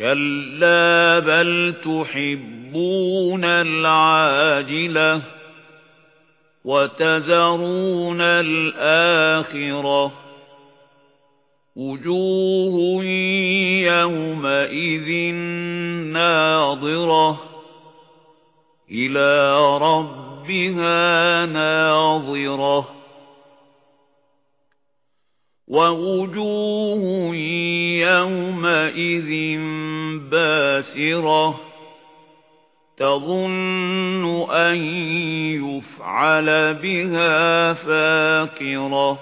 كَلَّا بَلْ تُحِبُّونَ الْعَاجِلَةَ وَتَذَرُونَ الْآخِرَةَ وُجُوهٌ يَوْمَئِذٍ نَاضِرَةٌ إِلَى رَبِّهَا نَاظِرَةٌ وَوُجُوهٌ يَوْمَئِذٍ بَاسِرَةٌ تَظُنُّ أَن يُفْعَلَ بِهَا فَاقِرَةٌ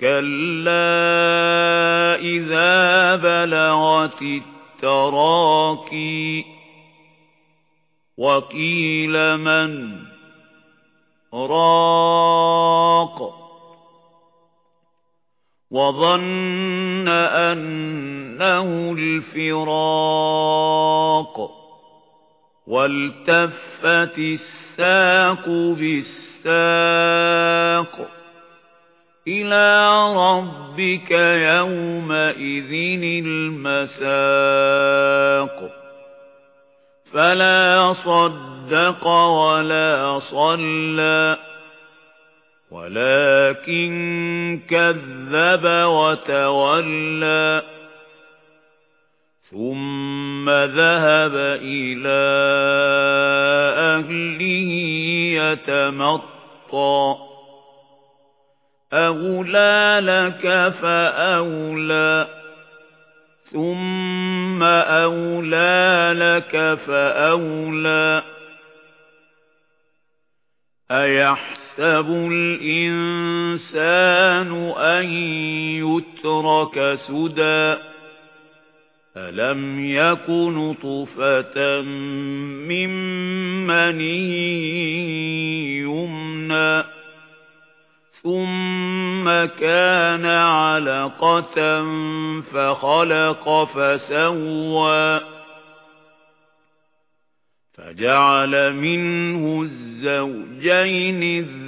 كَلَّا إِذَا بَلَغَتِ التَّرَاقِيَ وَقِيلَ مَنْ رَاقٍ وَظَنَّ أَنَّهُ الْفِرَاقُ وَالْتَفَّتِ السَّاقُ بِالسَّاقِ إِلَى رَبِّكَ يَوْمَئِذٍ الْمَسَاقُ فَلَا صَدَّقَ وَلَا صَلَّى وَلَكِن كَذَّبَ وَتَوَلَّى ثُمَّ ذَهَبَ إِلَى أَهْلِهِ يَتَمَطَّى أَوْلَى لَكَ فَأَوْلَى ثُمَّ أَوْلَى لَكَ فَأَوْلَى أَيَحْسَبُ الْإِنسَانُ أَن يُتْرَكَ سُدًى أَلَمْ يَكُ نُطْفَةً مِّن مَّنِيٍّ يُمْنَىٰ ثُمَّ كَانَ عَلَقَةً فَخَلَقَ فَسَوَّىٰ فَجَعَلَ مِنْهُ الزَّوْجَيْنِ الذَّكَرَ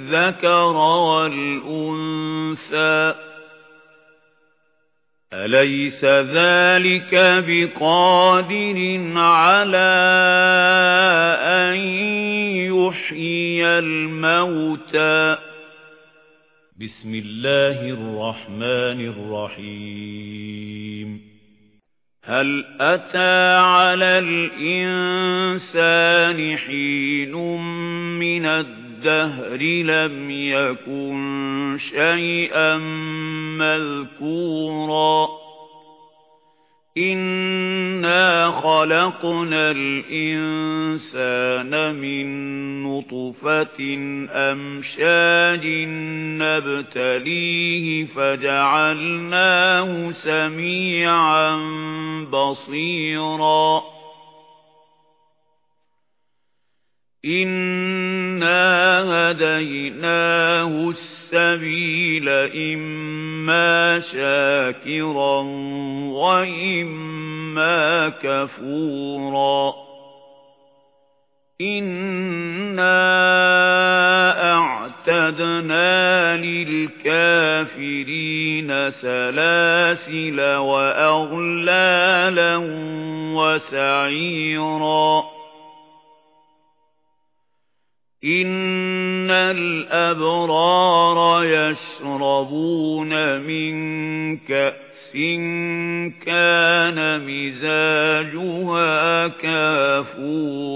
وَالْأُنثَىٰ. أَلَيْسَ ذَلِكَ بِقَادِرٍ عَلَى أَن يُحْيِيَ الْمَوْتَىٰ؟ بِسْمِ اللَّهِ الرَّحْمَنِ الرَّحِيمِ. هَلْ أَتَى عَلَى الْإِنسَانِ حِينٌ مِنَ الدَّهْرِ لَمْ يَكُنْ شَيْئًا مَذْكُورًا. إِنَّا خَلَقْنَا الْإِنسَانَ مِنْ نُطْفَةٍ أَمْشَاجٍ نَبْتَلِيهِ فَجَعَلْنَاهُ سَمِيعًا بَصِيرًا. إِنَّا هَدَيْنَاهُ السَّبِيلَ إِمَّا شَاكِرًا وَإِمَّا كَفُورًا. إِنَّا أَعْتَدْنَا لِلْكَافِرِينَ سَلَاسِلَ وَأَغْلَالًا وَسَعِيرًا. إِنَّ الْأَبْرَارَ يَشْرَبُونَ مِنْ كَأْسٍ كَانَ مِزَاجُهَا كَافُورًا